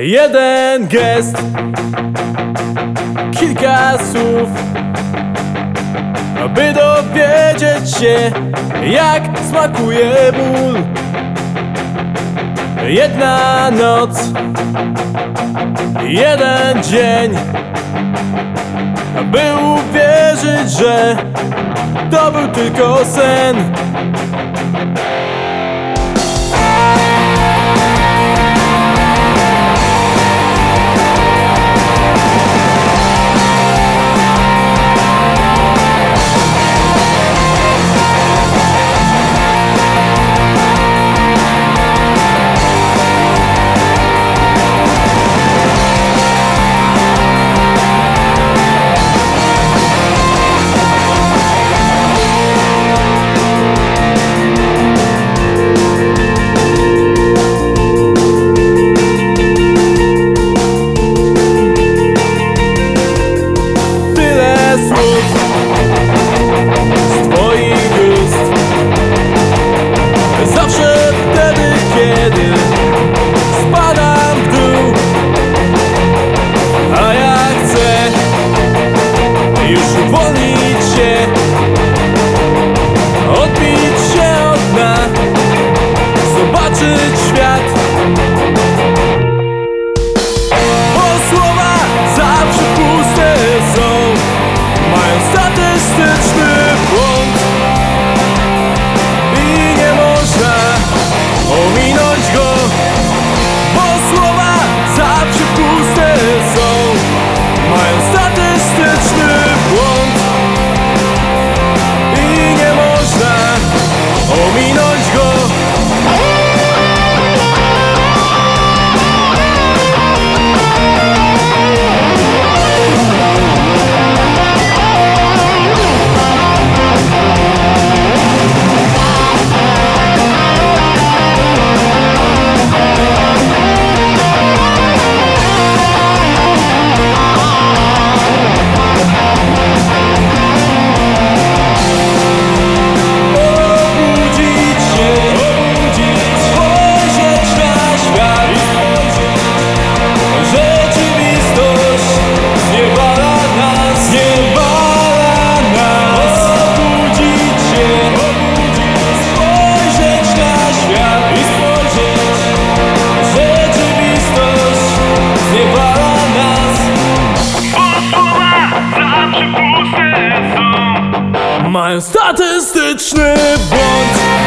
Jeden gest Kilka słów By dowiedzieć się Jak smakuje ból. Jedna noc Jeden dzień By uwierzyć, że To był tylko sen. 海の Mają statystyczny błąd.